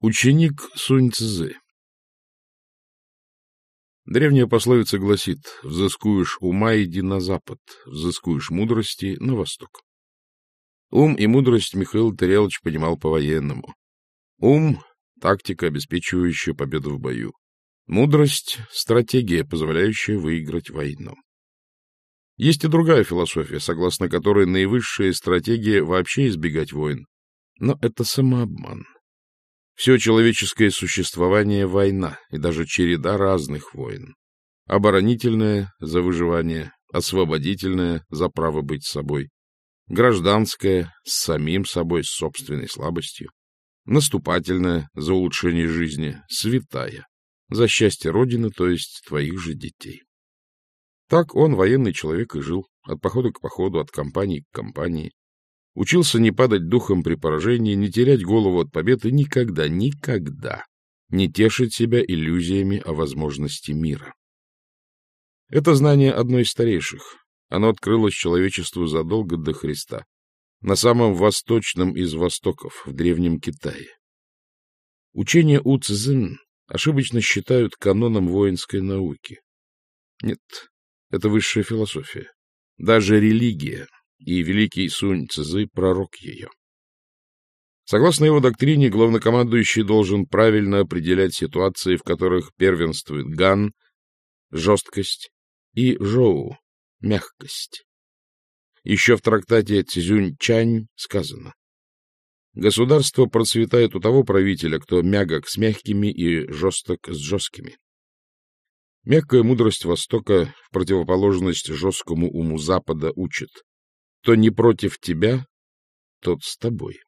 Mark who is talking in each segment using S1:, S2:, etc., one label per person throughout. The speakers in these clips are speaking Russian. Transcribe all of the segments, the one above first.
S1: Ученик Сунь Цзы Древняя пословица гласит «Взыскуешь ума, иди на запад, взыскуешь мудрости на восток». Ум и мудрость Михаил Тарелович понимал по-военному. Ум — тактика, обеспечивающая победу в бою. Мудрость — стратегия, позволяющая выиграть войну. Есть и другая философия, согласно которой наивысшая стратегия вообще избегать войн. Но это самообман. Все человеческое существование — война, и даже череда разных войн. Оборонительная — за выживание, освободительная — за право быть собой, гражданская — с самим собой, с собственной слабостью, наступательная — за улучшение жизни, святая — за счастье Родины, то есть твоих же детей. Так он, военный человек, и жил, от похода к походу, от компании к компании, Учился не падать духом при поражении, не терять голову от победы никогда, никогда не тешить себя иллюзиями о возможности мира. Это знание одно из старейших. Оно открылось человечеству задолго до Христа, на самом восточном из востоков, в Древнем Китае. Учение У Цзин ошибочно считают каноном воинской науки. Нет, это высшая философия. Даже религия, и великий Сунь Цзы — пророк ее. Согласно его доктрине, главнокомандующий должен правильно определять ситуации, в которых первенствует ган, жесткость, и жоу, мягкость. Еще в трактате Цзюнь-Чань сказано, Государство процветает у того правителя, кто мягок с мягкими и жесток с жесткими. Мягкая мудрость Востока в противоположность жесткому уму Запада учит. Кто не против тебя, тот с тобой.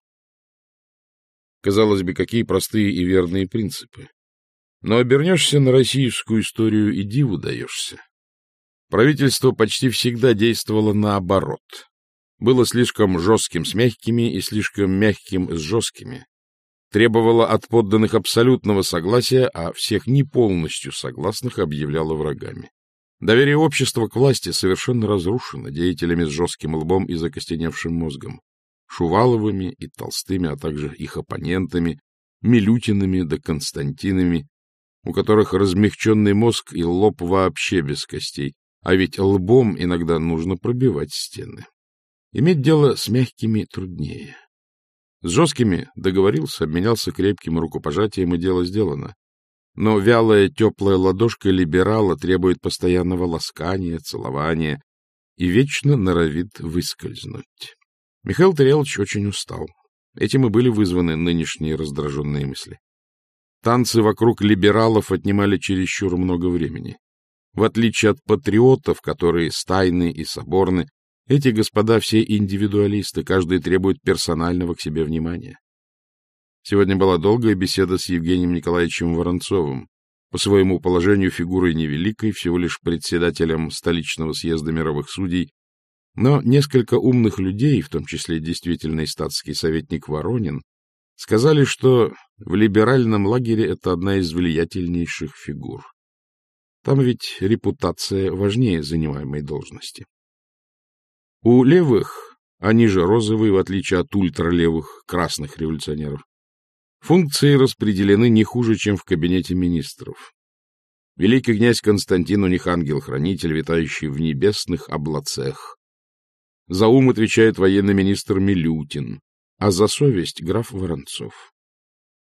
S1: Казалось бы, какие простые и верные принципы. Но обернешься на российскую историю и диву даешься. Правительство почти всегда действовало наоборот. Было слишком жестким с мягкими и слишком мягким с жесткими. Требовало от подданных абсолютного согласия, а всех не полностью согласных объявляло врагами. Доверие общества к власти совершенно разрушено деятелями с жестким лбом и закостеневшим мозгом, Шуваловыми и Толстыми, а также их оппонентами, Милютинами да Константинами, у которых размягченный мозг и лоб вообще без костей, а ведь лбом иногда нужно пробивать стены. Иметь дело с мягкими труднее. С жесткими договорился, обменялся крепким рукопожатием, и дело сделано. Но вялая теплая ладошка либерала требует постоянного ласкания, целования и вечно норовит выскользнуть. Михаил Тарелович очень устал. Этим и были вызваны нынешние раздраженные мысли. Танцы вокруг либералов отнимали чересчур много времени. В отличие от патриотов, которые стайны и соборны, эти господа все индивидуалисты, каждый требует персонального к себе внимания. Сегодня была долгая беседа с Евгением Николаевичем Воронцовым, по своему положению фигурой невеликой, всего лишь председателем столичного съезда мировых судей, но несколько умных людей, в том числе действительный статский советник Воронин, сказали, что в либеральном лагере это одна из влиятельнейших фигур. Там ведь репутация важнее занимаемой должности. У левых, они же розовые, в отличие от ультралевых красных революционеров, Функции распределены не хуже, чем в кабинете министров. Великий князь Константин у них ангел-хранитель, витающий в небесных облацах. За ум отвечает военный министр Милютин, а за совесть — граф Воронцов.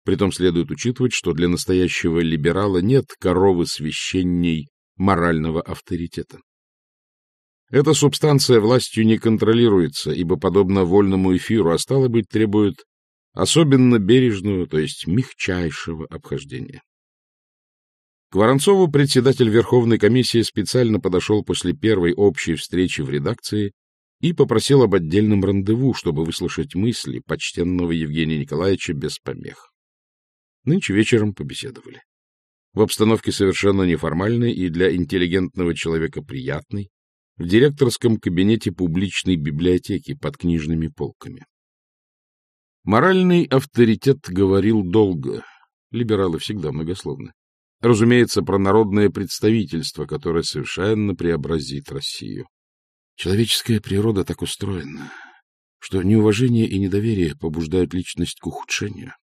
S1: Притом следует учитывать, что для настоящего либерала нет коровы священней морального авторитета. Эта субстанция властью не контролируется, ибо, подобно вольному эфиру, а стало быть, требует особенно бережную, то есть мягчайшего обхождения. К Воронцову председатель Верховной комиссии специально подошел после первой общей встречи в редакции и попросил об отдельном рандеву, чтобы выслушать мысли почтенного Евгения Николаевича без помех. Нынче вечером побеседовали. В обстановке совершенно неформальной и для интеллигентного человека приятной, в директорском кабинете публичной библиотеки под книжными полками. Моральный авторитет говорил долго. Либералы всегда многословны. Разумеется, про народное представительство, которое совершенно преобразит Россию. Человеческая природа так устроена, что неуважение и недоверие побуждают личность к ухудшению.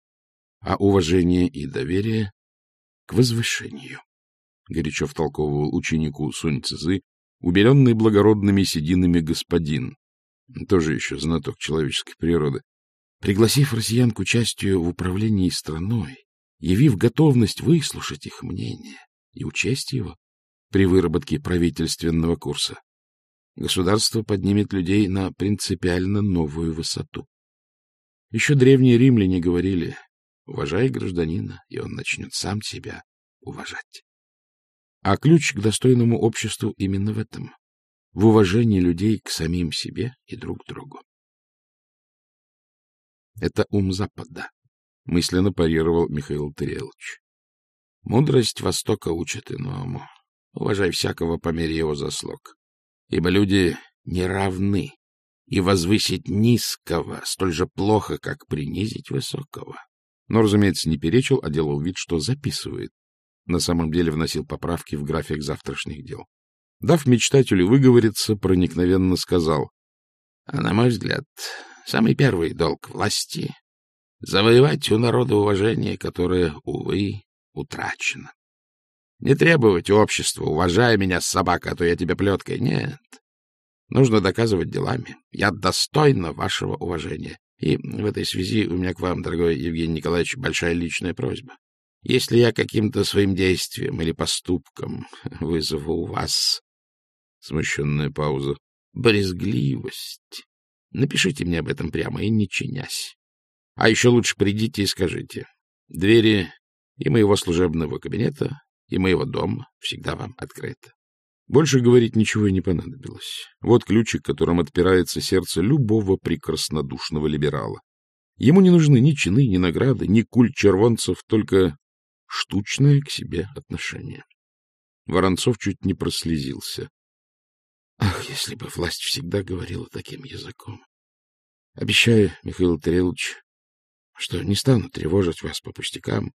S1: а уважение и доверие к возвышению, — горячо втолковывал ученику Сунь Цзы, убеленный благородными сединами господин, тоже еще знаток человеческой природы, пригласив россиян к участию в управлении страной, явив готовность выслушать их мнение и учесть его при выработке правительственного курса, государство поднимет людей на принципиально новую высоту. Еще древние римляне говорили, уважай гражданина, и он начнет сам себя уважать. А ключ к достойному обществу именно в этом — в уважении людей к самим себе и друг другу. Это ум Запада, — мысленно парировал Михаил Тарелович. Мудрость Востока учит иному. Уважай всякого по мере его заслуг. Ибо люди не равны, и возвысить низкого столь же плохо, как принизить высокого. Но, разумеется, не перечил, а делал вид, что записывает. На самом деле вносил поправки в график завтрашних дел. Дав мечтателю выговориться, проникновенно сказал, а, на мой взгляд, Самый первый долг власти — завоевать у народа уважение, которое, увы, утрачено. Не требовать общества, уважай меня, собака, а то я тебе плеткой. Нет. Нужно доказывать делами. Я достойна вашего уважения. И в этой связи у меня к вам, дорогой Евгений Николаевич, большая личная просьба. Если я каким-то своим действием или поступком вызову у вас... Смущенная пауза. Брезгливость Напишите мне об этом прямо и не чинясь. А еще лучше придите и скажите. Двери и моего служебного кабинета, и моего дома всегда вам открыты. Больше говорить ничего и не понадобилось. Вот ключик, которым отпирается сердце любого прекраснодушного либерала. Ему не нужны ни чины, ни награды, ни куль червонцев, только штучное к себе отношение. Воронцов чуть не прослезился. Ах, если бы власть всегда говорила таким языком. Обещаю, Михаил Тарелович, что не стану тревожить вас по пустякам,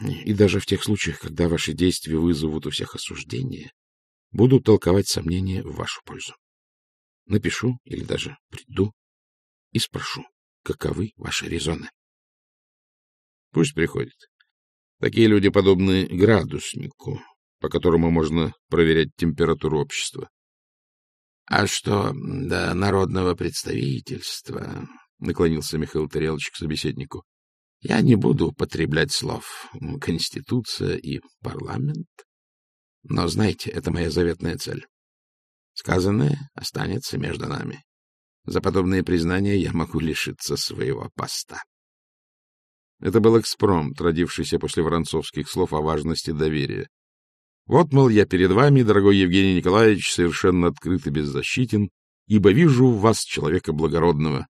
S1: и даже в тех случаях, когда ваши действия вызовут у всех осуждение, буду толковать сомнения в вашу пользу. Напишу или даже приду и спрошу, каковы ваши резоны. Пусть приходит. Такие люди подобны градуснику, по которому можно проверять температуру общества. А что до народного представительства, — наклонился Михаил Тарелович к собеседнику, — я не буду употреблять слов «конституция» и «парламент». Но, знаете, это моя заветная цель. Сказанное останется между нами. За подобные признания я могу лишиться своего поста. Это был экспромт, родившийся после воронцовских слов о важности доверия. Вот, мол, я перед вами, дорогой Евгений Николаевич, совершенно открыт и беззащитен, ибо вижу в вас человека благородного.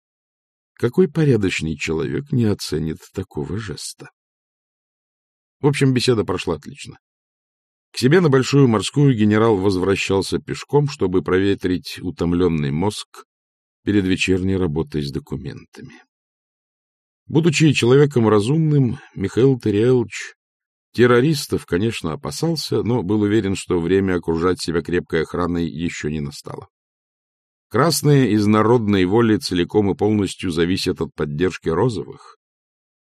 S1: Какой порядочный человек не оценит такого жеста? В общем, беседа прошла отлично. К себе на Большую морскую генерал возвращался пешком, чтобы проветрить утомленный мозг перед вечерней работой с документами. Будучи человеком разумным, Михаил Терриэлович Террористов, конечно, опасался, но был уверен, что время окружать себя крепкой охраной еще не настало. Красные из народной воли целиком и полностью зависят от поддержки розовых.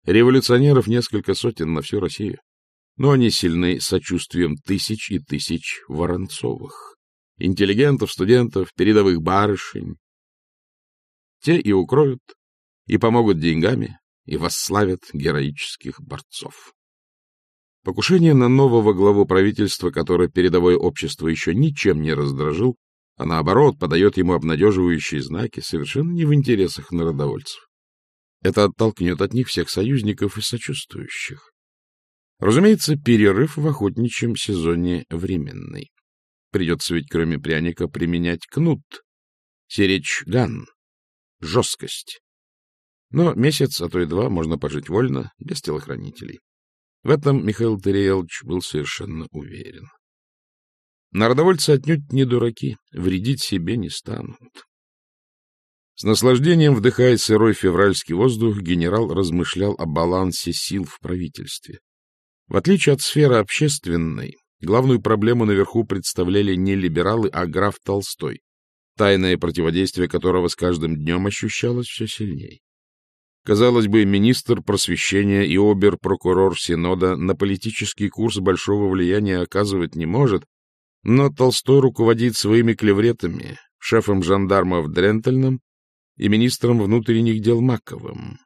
S1: Революционеров несколько сотен на всю Россию. Но они сильны сочувствием тысяч и тысяч Воронцовых, интеллигентов, студентов, передовых барышень. Те и укроют, и помогут деньгами, и восславят героических борцов. Покушение на нового главу правительства, которое передовое общество еще ничем не раздражил, а наоборот подает ему обнадеживающие знаки, совершенно не в интересах народовольцев. Это оттолкнет от них всех союзников и сочувствующих. Разумеется, перерыв в охотничьем сезоне временный. Придется ведь, кроме пряника, применять кнут, серечь ган, жесткость. Но месяц, а то и два можно пожить вольно, без телохранителей. В этом Михаил Тариелович был совершенно уверен. Народовольцы отнюдь не дураки, вредить себе не станут. С наслаждением вдыхая сырой февральский воздух, генерал размышлял о балансе сил в правительстве. В отличие от сферы общественной, главную проблему наверху представляли не либералы, а граф Толстой, тайное противодействие которого с каждым днем ощущалось все сильнее. Казалось бы, министр просвещения и обер-прокурор Синода на политический курс большого влияния оказывать не может, но Толстой руководит своими клевретами, шефом жандармов Дрентельным и министром внутренних дел Маковым.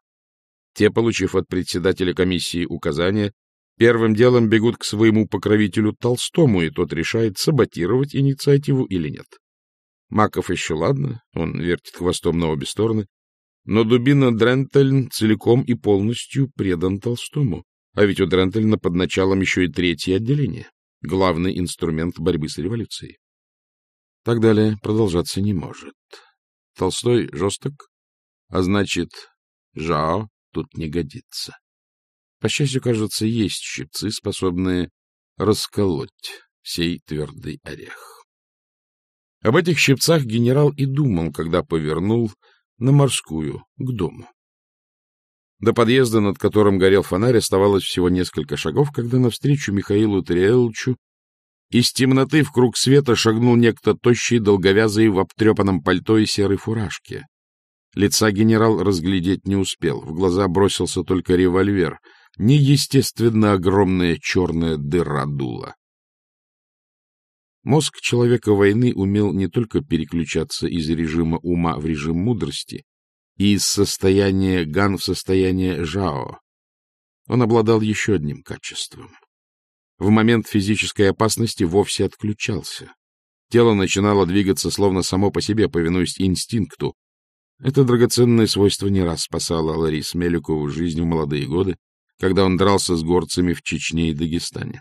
S1: Те, получив от председателя комиссии указания, первым делом бегут к своему покровителю Толстому, и тот решает, саботировать инициативу или нет. Маков еще ладно, он вертит хвостом на обе стороны, но дубина Дрентельн целиком и полностью предан Толстому, а ведь у Дрентельна под началом еще и третье отделение, главный инструмент борьбы с революцией. Так далее продолжаться не может. Толстой жесток, а значит, Жао тут не годится. По счастью, кажется, есть щипцы, способные расколоть сей твердый орех. Об этих щипцах генерал и думал, когда повернул на морскую, к дому. До подъезда, над которым горел фонарь, оставалось всего несколько шагов, когда навстречу Михаилу Триэлчу из темноты в круг света шагнул некто тощий, долговязый, в обтрепанном пальто и серой фуражке. Лица генерал разглядеть не успел, в глаза бросился только револьвер, неестественно огромная черная дыра дула. Мозг человека войны умел не только переключаться из режима ума в режим мудрости и из состояния Ган в состояние Жао. Он обладал еще одним качеством. В момент физической опасности вовсе отключался. Тело начинало двигаться словно само по себе, повинуясь инстинкту, это драгоценное свойство не раз спасало Ларис Меликову жизнь в молодые годы, когда он дрался с горцами в Чечне и Дагестане.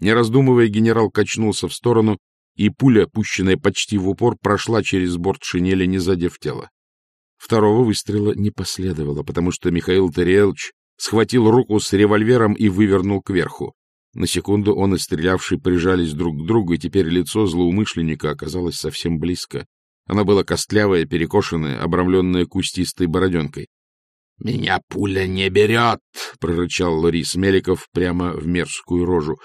S1: Не раздумывая, генерал качнулся в сторону, и пуля, пущенная почти в упор, прошла через борт шинели, не задев тело. Второго выстрела не последовало, потому что Михаил Тариэлч схватил руку с револьвером и вывернул кверху. На секунду он и стрелявший прижались друг к другу, и теперь лицо злоумышленника оказалось совсем близко. Она была костлявая, перекошенная, обрамленная кустистой бороденкой. — Меня пуля не берет! — прорычал Ларис Меликов прямо в мерзкую рожу.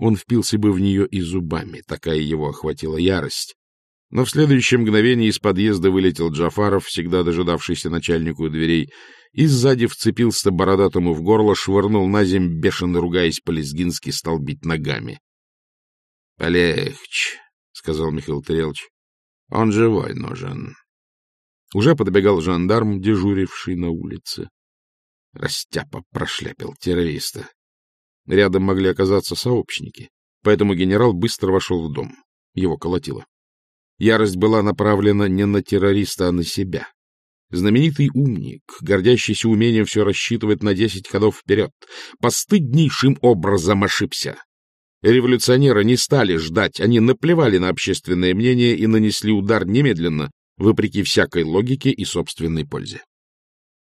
S1: Он впился бы в нее и зубами, такая его охватила ярость. Но в следующее мгновение из подъезда вылетел Джафаров, всегда дожидавшийся начальнику дверей, и сзади вцепился бородатому в горло, швырнул на земь, бешено ругаясь по-лезгински, стал бить ногами. — Полегче, — сказал Михаил Тарелович. Он живой нужен. Уже подбегал жандарм, дежуривший на улице. Растяпа прошляпил террориста. Рядом могли оказаться сообщники, поэтому генерал быстро вошел в дом. Его колотило. Ярость была направлена не на террориста, а на себя. Знаменитый умник, гордящийся умением все рассчитывать на десять ходов вперед, постыднейшим образом ошибся. Революционеры не стали ждать, они наплевали на общественное мнение и нанесли удар немедленно, вопреки всякой логике и собственной пользе.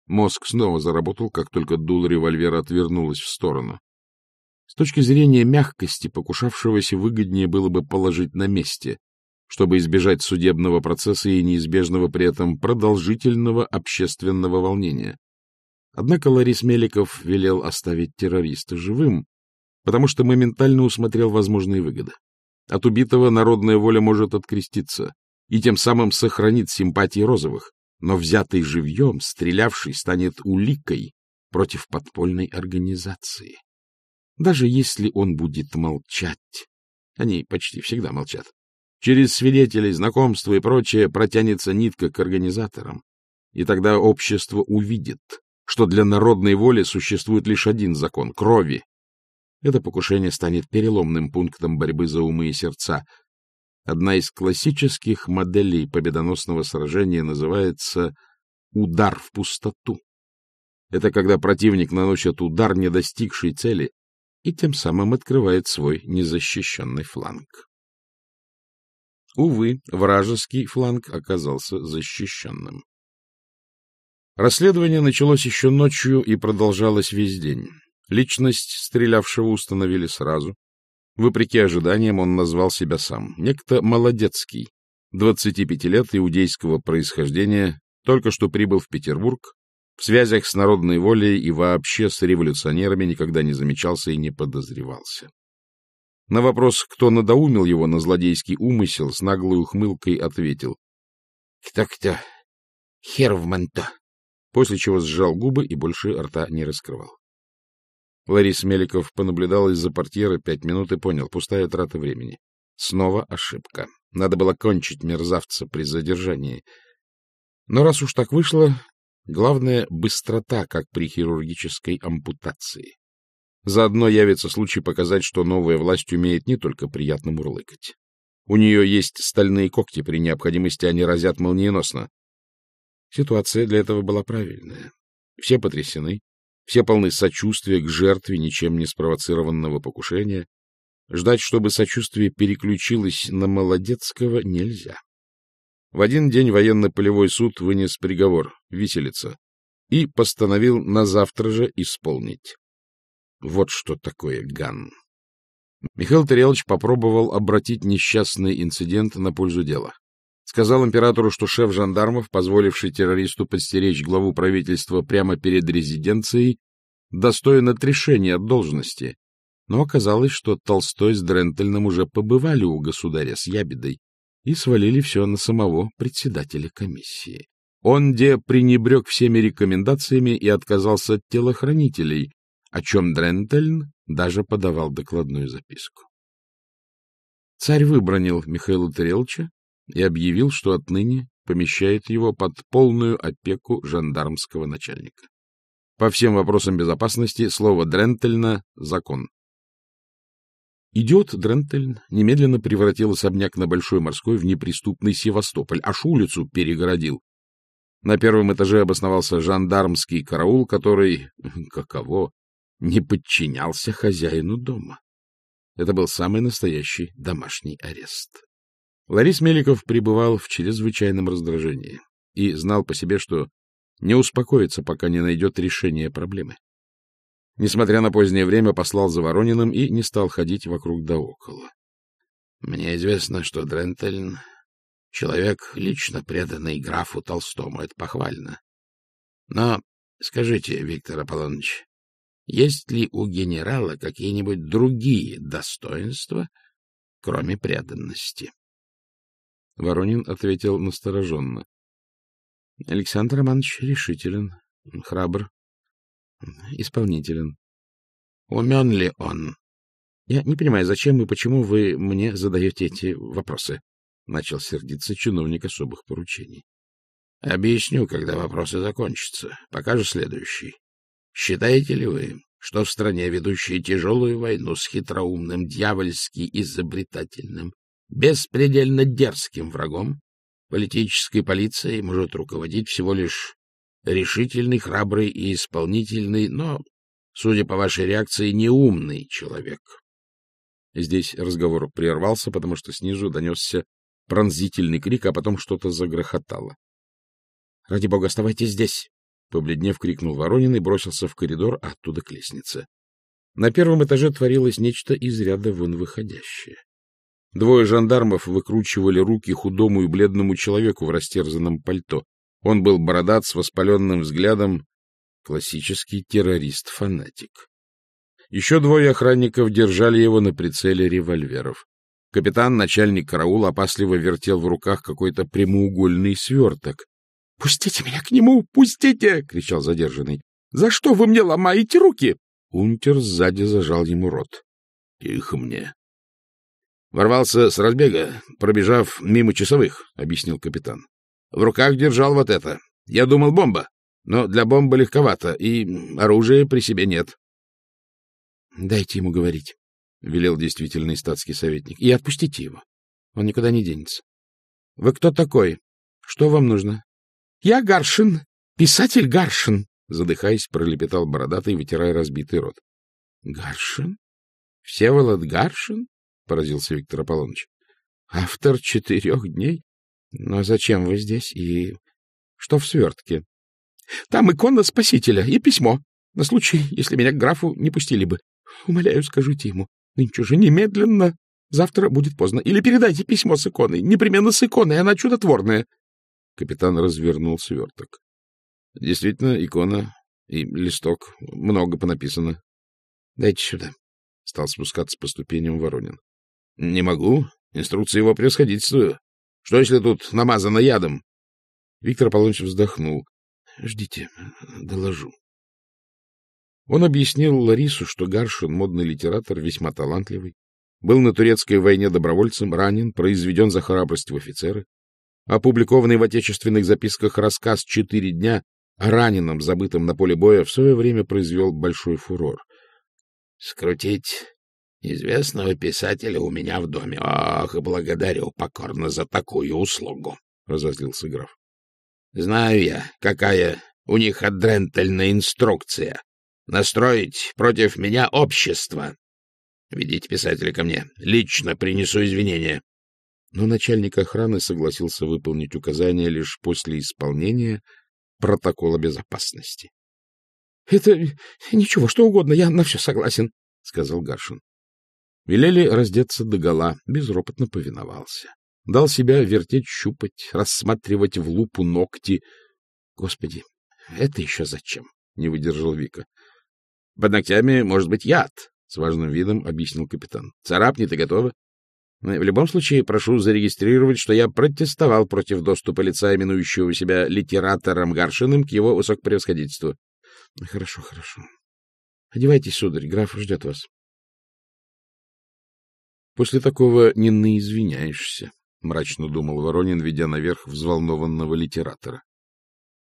S1: Мозг снова заработал, как только дул револьвера отвернулась в сторону. С точки зрения мягкости покушавшегося выгоднее было бы положить на месте, чтобы избежать судебного процесса и неизбежного при этом продолжительного общественного волнения. Однако Ларис Меликов велел оставить террориста живым, потому что моментально усмотрел возможные выгоды. От убитого народная воля может откреститься и тем самым сохранит симпатии розовых, но взятый живьем, стрелявший, станет уликой против подпольной организации. Даже если он будет молчать, они почти всегда молчат, через свидетелей, знакомства и прочее протянется нитка к организаторам, и тогда общество увидит, что для народной воли существует лишь один закон — крови, это покушение станет переломным пунктом борьбы за умы и сердца. Одна из классических моделей победоносного сражения называется «удар в пустоту». Это когда противник наносит удар, не достигший цели, и тем самым открывает свой незащищенный фланг. Увы, вражеский фланг оказался защищенным. Расследование началось еще ночью и продолжалось весь день. Личность стрелявшего установили сразу. Вопреки ожиданиям он назвал себя сам. Некто Молодецкий, 25 лет, иудейского происхождения, только что прибыл в Петербург, в связях с народной волей и вообще с революционерами никогда не замечался и не подозревался. На вопрос, кто надоумил его на злодейский умысел, с наглой ухмылкой ответил. — Кто-кто? Хер в манто. после чего сжал губы и больше рта не раскрывал. Ларис Меликов понаблюдал из-за портьеры пять минут и понял — пустая трата времени. Снова ошибка. Надо было кончить мерзавца при задержании. Но раз уж так вышло, главное — быстрота, как при хирургической ампутации. Заодно явится случай показать, что новая власть умеет не только приятно мурлыкать. У нее есть стальные когти, при необходимости они разят молниеносно. Ситуация для этого была правильная. Все потрясены, все полны сочувствия к жертве ничем не спровоцированного покушения. Ждать, чтобы сочувствие переключилось на Молодецкого, нельзя. В один день военно-полевой суд вынес приговор — виселица, и постановил на завтра же исполнить. Вот что такое ГАН. Михаил Тарелович попробовал обратить несчастный инцидент на пользу дела. Сказал императору, что шеф жандармов, позволивший террористу подстеречь главу правительства прямо перед резиденцией, достоин отрешения от должности. Но оказалось, что Толстой с Дрентельным уже побывали у государя с ябедой и свалили все на самого председателя комиссии. Он где пренебрег всеми рекомендациями и отказался от телохранителей, о чем Дрентельн даже подавал докладную записку. Царь выбронил Михаила Тарелча и объявил, что отныне помещает его под полную опеку жандармского начальника. По всем вопросам безопасности слово Дрентельна — закон. Идиот Дрентельн немедленно превратил особняк на Большой морской в неприступный Севастополь, аж улицу перегородил. На первом этаже обосновался жандармский караул, который, каково, не подчинялся хозяину дома. Это был самый настоящий домашний арест. Ларис Меликов пребывал в чрезвычайном раздражении и знал по себе, что не успокоится, пока не найдет решение проблемы. Несмотря на позднее время, послал за Ворониным и не стал ходить вокруг да около. Мне известно, что Дрентельн — человек, лично преданный графу Толстому. Это похвально. Но скажите, Виктор Аполлоныч, есть ли у генерала какие-нибудь другие достоинства, кроме преданности? Воронин ответил настороженно. Александр Романович решителен, храбр, исполнителен. Умен ли он? Я не понимаю, зачем и почему вы мне задаете эти вопросы? Начал сердиться чиновник особых поручений. Объясню, когда вопросы закончатся. Пока же следующий. Считаете ли вы, что в стране, ведущей тяжелую войну с хитроумным, дьявольски изобретательным, беспредельно дерзким врагом, политической полицией может руководить всего лишь решительный, храбрый и исполнительный, но, судя по вашей реакции, неумный человек. Здесь разговор прервался, потому что снизу донесся пронзительный крик, а потом что-то загрохотало. — Ради бога, оставайтесь здесь! — побледнев крикнул Воронин и бросился в коридор, а оттуда к лестнице. На первом этаже творилось нечто из ряда вон выходящее. Двое жандармов выкручивали руки худому и бледному человеку в растерзанном пальто. Он был бородат с воспаленным взглядом, классический террорист-фанатик. Еще двое охранников держали его на прицеле револьверов. Капитан, начальник караула, опасливо вертел в руках какой-то прямоугольный сверток. — Пустите меня к нему! Пустите! — кричал задержанный. — За что вы мне ломаете руки? Унтер сзади зажал ему рот. — Тихо мне, Ворвался с разбега, пробежав мимо часовых, — объяснил капитан. В руках держал вот это. Я думал, бомба. Но для бомбы легковато, и оружия при себе нет. — Дайте ему говорить, — велел действительный статский советник, — и отпустите его. Он никуда не денется. — Вы кто такой? Что вам нужно? — Я Гаршин, писатель Гаршин, — задыхаясь, пролепетал бородатый, вытирая разбитый рот. — Гаршин? Всеволод Гаршин? поразился Виктор Аполлоныч. — Автор четырех дней? Но зачем вы здесь и что в свертке? — Там икона Спасителя и письмо, на случай, если меня к графу не пустили бы. Умоляю, скажите ему, нынче же немедленно, завтра будет поздно. Или передайте письмо с иконой, непременно с иконой, она чудотворная. Капитан развернул сверток. Действительно, икона и листок, много понаписано. — Дайте сюда. Стал спускаться по ступеням Воронин. — Не могу. Инструкции его превосходительству. Что, если тут намазано ядом? Виктор Аполлоныч вздохнул. — Ждите, доложу. Он объяснил Ларису, что Гаршин, модный литератор, весьма талантливый, был на турецкой войне добровольцем, ранен, произведен за храбрость в офицеры. Опубликованный в отечественных записках рассказ «Четыре дня» о раненом, забытом на поле боя, в свое время произвел большой фурор. — Скрутить известного писателя у меня в доме. Ах, благодарю покорно за такую услугу, — разозлился граф. — Знаю я, какая у них адрентельная инструкция. Настроить против меня общество. Ведите писателя ко мне. Лично принесу извинения. Но начальник охраны согласился выполнить указания лишь после исполнения протокола безопасности. — Это ничего, что угодно, я на все согласен, — сказал Гаршин. Велели раздеться догола, безропотно повиновался. Дал себя вертеть, щупать, рассматривать в лупу ногти. Господи, это еще зачем? — не выдержал Вика. — Под ногтями может быть яд, — с важным видом объяснил капитан. — Царапнет и готово. В любом случае, прошу зарегистрировать, что я протестовал против доступа лица, именующего себя литератором Гаршиным, к его высокопревосходительству. — Хорошо, хорошо. Одевайтесь, сударь, граф ждет вас. После такого не наизвиняешься, — мрачно думал Воронин, ведя наверх взволнованного литератора.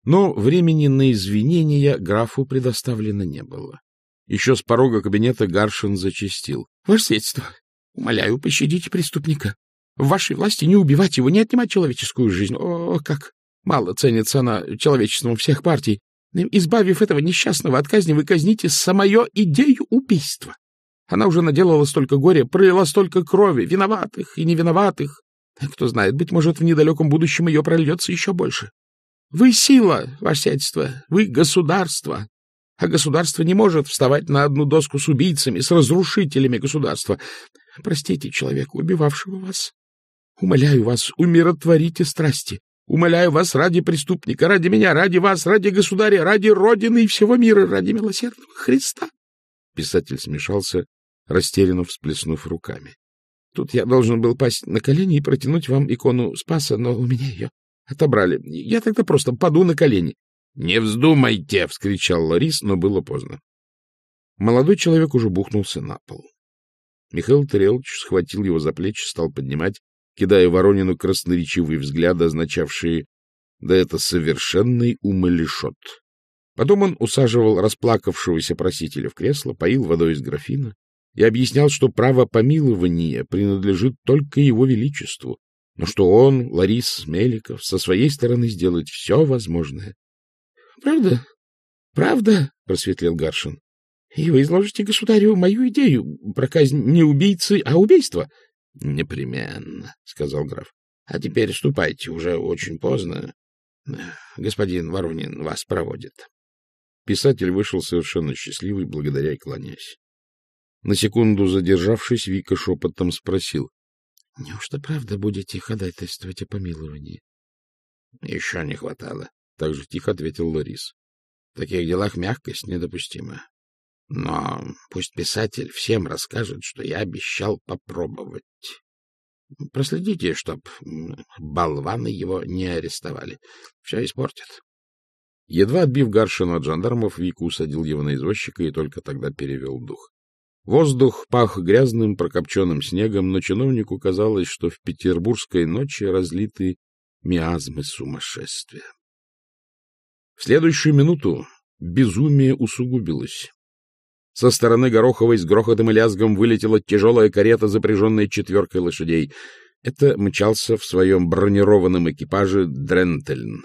S1: Но времени на извинения графу предоставлено не было. Еще с порога кабинета Гаршин зачастил. — Ваше средство, Умоляю, пощадите преступника. В вашей власти не убивать его, не отнимать человеческую жизнь. О, как мало ценится она человечеством всех партий. Избавив этого несчастного от казни, вы казните самую идею убийства. Она уже наделала столько горя, пролила столько крови, виноватых и невиноватых. Кто знает, быть может, в недалеком будущем ее прольется еще больше. Вы сила, ваше сядьство, вы государство, а государство не может вставать на одну доску с убийцами, с разрушителями государства. Простите человека, убивавшего вас. Умоляю вас, умиротворите страсти. Умоляю вас ради преступника, ради меня, ради вас, ради государя, ради Родины и всего мира, ради милосердного Христа. Писатель смешался, растерянно всплеснув руками. Тут я должен был пасть на колени и протянуть вам икону Спаса, но у меня ее отобрали. Я тогда просто паду на колени. — Не вздумайте! — вскричал Ларис, но было поздно. Молодой человек уже бухнулся на пол. Михаил Тарелович схватил его за плечи, стал поднимать, кидая Воронину красноречивые взгляды, означавшие «да это совершенный умалишот». Потом он усаживал расплакавшегося просителя в кресло, поил водой из графина и объяснял, что право помилования принадлежит только его величеству, но что он, Ларис Меликов, со своей стороны сделает все возможное. — Правда? Правда? — просветлел Гаршин. И вы изложите государю мою идею про казнь не убийцы, а убийство. — Непременно, — сказал граф. — А теперь ступайте, уже очень поздно. Господин Воронин вас проводит. Писатель вышел совершенно счастливый, благодаря и кланяясь. На секунду задержавшись, Вика шепотом спросил. — Неужто правда будете ходатайствовать о помиловании? — Еще не хватало, — так же тихо ответил Ларис. — В таких делах мягкость недопустима. Но пусть писатель всем расскажет, что я обещал попробовать. Проследите, чтоб болваны его не арестовали. Все испортят. Едва отбив Гаршину от жандармов, Вику усадил его на извозчика и только тогда перевел дух. Воздух пах грязным прокопченным снегом, но чиновнику казалось, что в петербургской ночи разлиты миазмы сумасшествия. В следующую минуту безумие усугубилось. Со стороны Гороховой с грохотом и лязгом вылетела тяжелая карета, запряженная четверкой лошадей. Это мчался в своем бронированном экипаже Дрентельн.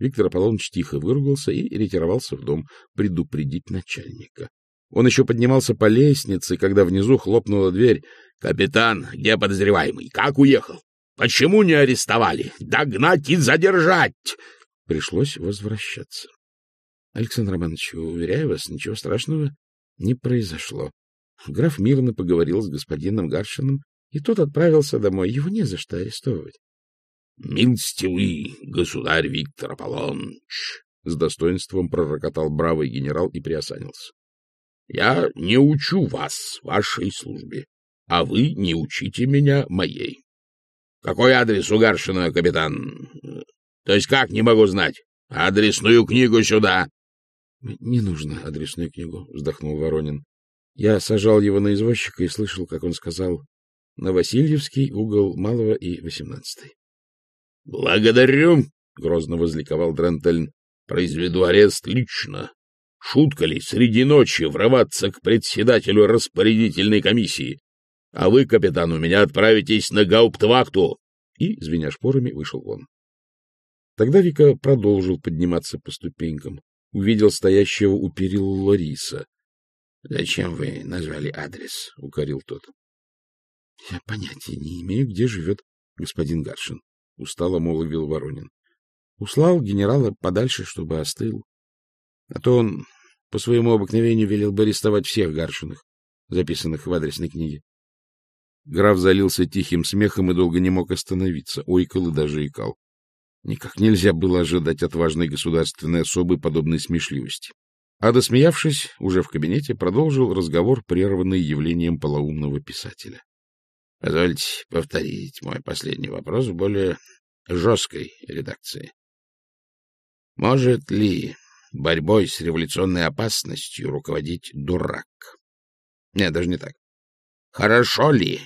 S1: Виктор Аполлоныч тихо выругался и ретировался в дом предупредить начальника. Он еще поднимался по лестнице, когда внизу хлопнула дверь. — Капитан, где подозреваемый? Как уехал? Почему не арестовали? Догнать и задержать! Пришлось возвращаться. — Александр Романович, уверяю вас, ничего страшного не произошло. Граф мирно поговорил с господином Гаршиным, и тот отправился домой. Его не за что арестовывать. — Милостивый государь Виктор Аполлоныч! — с достоинством пророкотал бравый генерал и приосанился. — Я не учу вас вашей службе, а вы не учите меня моей. — Какой адрес у Гаршина, капитан? То есть как, не могу знать.
S2: Адресную книгу сюда!
S1: — Не нужно адресную книгу, — вздохнул Воронин. Я сажал его на извозчика и слышал, как он сказал, на Васильевский угол Малого и Восемнадцатый.
S2: — Благодарю, — грозно возликовал Дрентельн. — Произведу арест лично. Шутка ли среди ночи врываться к председателю распорядительной комиссии? А вы, капитан, у меня отправитесь на гауптвахту.
S1: И, звеня шпорами, вышел вон. Тогда Вика продолжил подниматься по ступенькам. Увидел стоящего у перил Лариса. — Зачем вы назвали адрес? — укорил тот. — Я понятия не имею, где живет господин Гаршин, — устало молвил Воронин. Услал генерала подальше, чтобы остыл. А то он по своему обыкновению велел бы арестовать всех Гаршиных, записанных в адресной книге. Граф залился тихим смехом и долго не мог остановиться, ойкал и даже икал. Никак нельзя было ожидать от важной государственной особы подобной смешливости. А досмеявшись, уже в кабинете, продолжил разговор, прерванный явлением полоумного писателя. — Позвольте повторить мой последний вопрос в более жесткой редакции. Может ли борьбой с революционной опасностью руководить дурак? Нет, даже не так. Хорошо ли,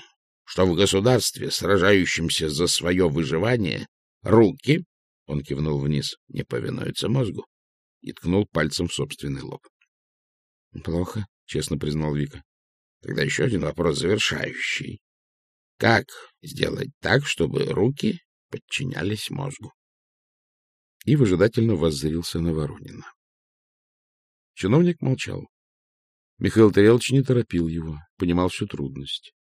S1: что в государстве, сражающемся за свое выживание, руки, он кивнул вниз, не повинуются мозгу и ткнул пальцем в собственный лоб. — Плохо, — честно признал Вика. — Тогда еще один вопрос завершающий. Как сделать так, чтобы руки подчинялись мозгу? и выжидательно воззрился на Воронина. Чиновник молчал. Михаил Тарелович не торопил его, понимал всю трудность.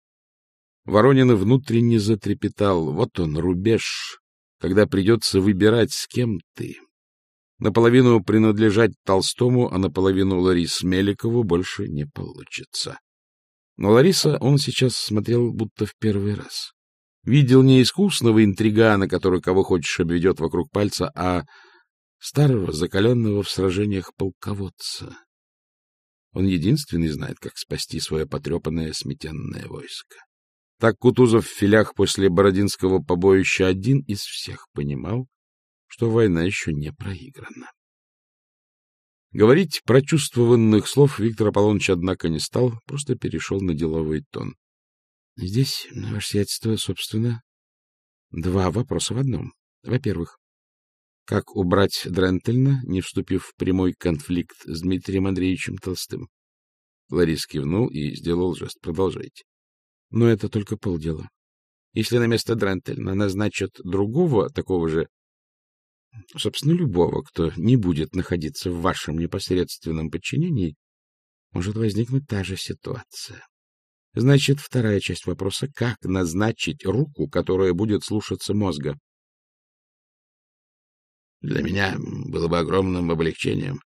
S1: Воронин внутренне затрепетал. Вот он, рубеж, когда придется выбирать, с кем ты. Наполовину принадлежать Толстому, а наполовину Ларисе Меликову больше не получится. Но Лариса он сейчас смотрел будто в первый раз видел не искусного интригана, который кого хочешь обведет вокруг пальца, а старого, закаленного в сражениях полководца. Он единственный знает, как спасти свое потрепанное сметенное войско. Так Кутузов в филях после Бородинского побоища один из всех понимал, что война еще не проиграна. Говорить прочувствованных слов Виктор Аполлоныч, однако, не стал, просто перешел на деловой тон. Здесь, ваше сиятельство, собственно, два вопроса в одном. Во-первых, как убрать Дрентельна, не вступив в прямой конфликт с Дмитрием Андреевичем Толстым? Ларис кивнул и сделал жест. Продолжайте. Но это только полдела. Если на место Дрентельна назначат другого, такого же, собственно, любого, кто не будет находиться в вашем непосредственном подчинении, может возникнуть та же ситуация. Значит, вторая часть вопроса — как назначить руку, которая будет слушаться мозга? Для меня было бы огромным облегчением,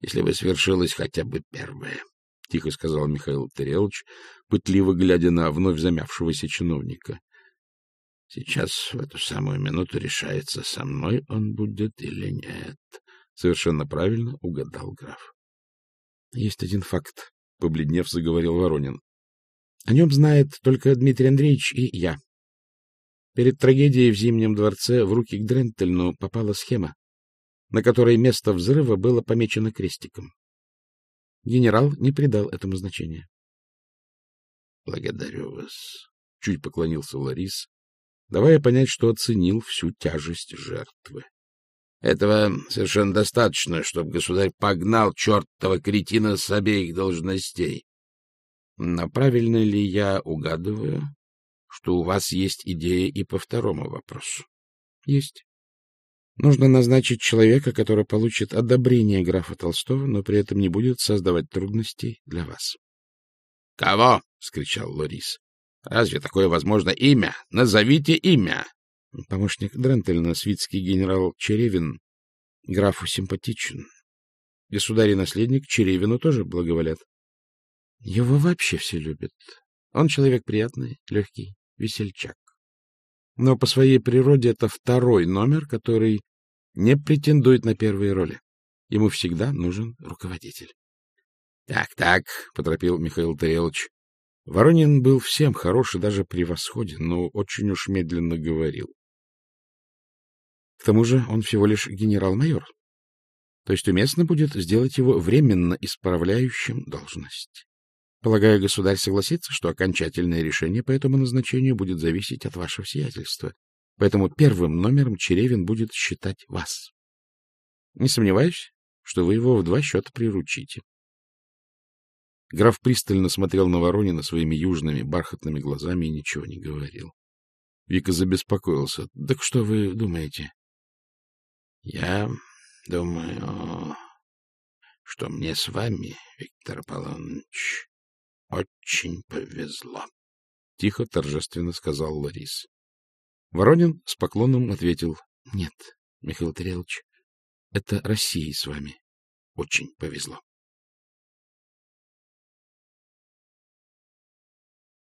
S1: если бы свершилось хотя бы первое, — тихо сказал Михаил Тарелович, пытливо глядя на вновь замявшегося чиновника. — Сейчас, в эту самую минуту, решается, со мной он будет или нет. Совершенно правильно угадал граф. — Есть один факт, — побледнев заговорил Воронин. О нем знает только Дмитрий Андреевич и я. Перед трагедией в Зимнем дворце в руки к Дрентельну попала схема, на которой место взрыва было помечено крестиком. Генерал не придал этому значения. — Благодарю вас, — чуть поклонился Ларис, давая понять, что оценил всю тяжесть жертвы. — Этого совершенно достаточно, чтобы государь погнал чертова кретина с обеих должностей. Но правильно ли я угадываю, что у вас есть идея и по второму вопросу? Есть. Нужно назначить человека, который получит одобрение графа Толстого, но при этом не будет создавать трудностей для вас. — Кого? — скричал Лорис. — Разве такое возможно имя? Назовите имя! Помощник Дрентельна, свитский генерал Черевин, графу симпатичен. Государь и наследник Черевину тоже благоволят. Его вообще все любят. Он человек приятный, легкий, весельчак. Но по своей природе это второй номер, который не претендует на первые роли. Ему всегда нужен руководитель. Так, — Так-так, — поторопил Михаил Тарелович. Воронин был всем хорош и даже превосходен, но очень уж медленно говорил. К тому же он всего лишь генерал-майор, То есть уместно будет сделать его временно исправляющим должность. Полагаю, государь согласится, что окончательное решение по этому назначению будет зависеть от вашего сиятельства. Поэтому первым номером Черевин будет считать вас. Не сомневаюсь, что вы его в два счета приручите. Граф пристально смотрел на Воронина своими южными бархатными глазами и ничего не говорил. Вика забеспокоился. — Так что вы думаете? — Я думаю, что мне с вами, Виктор Аполлоныч, очень повезло. — тихо, торжественно сказал Ларис. Воронин с поклоном ответил. — Нет, Михаил Тарелович, это России с вами очень повезло.